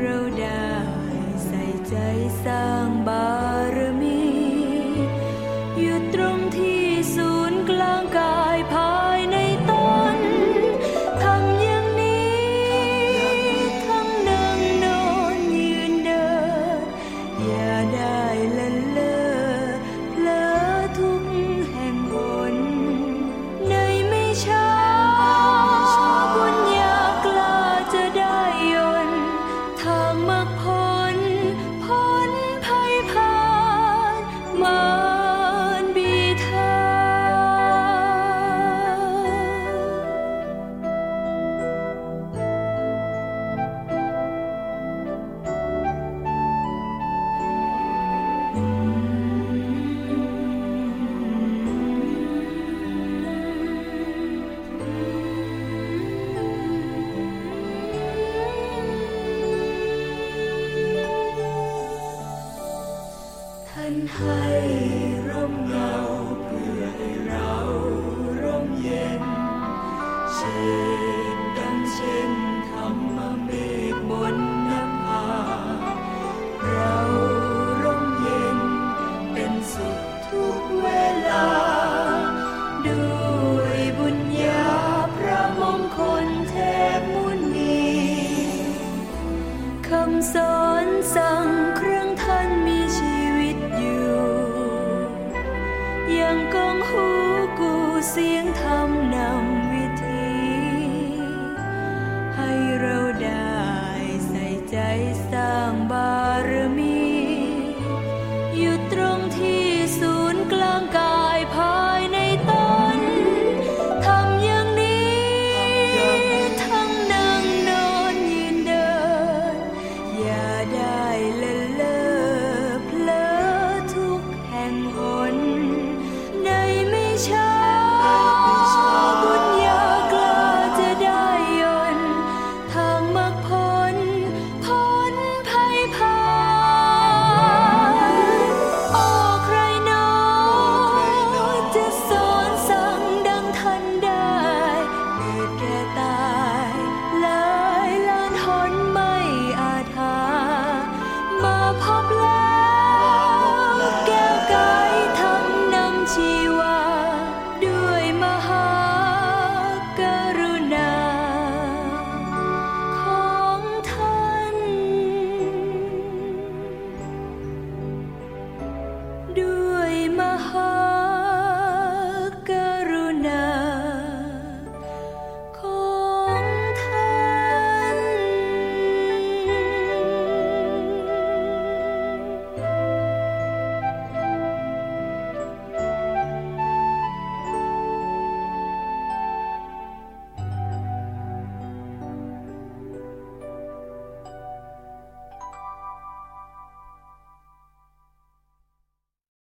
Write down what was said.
เราได้ใส่ใจสร้างบาร 秋。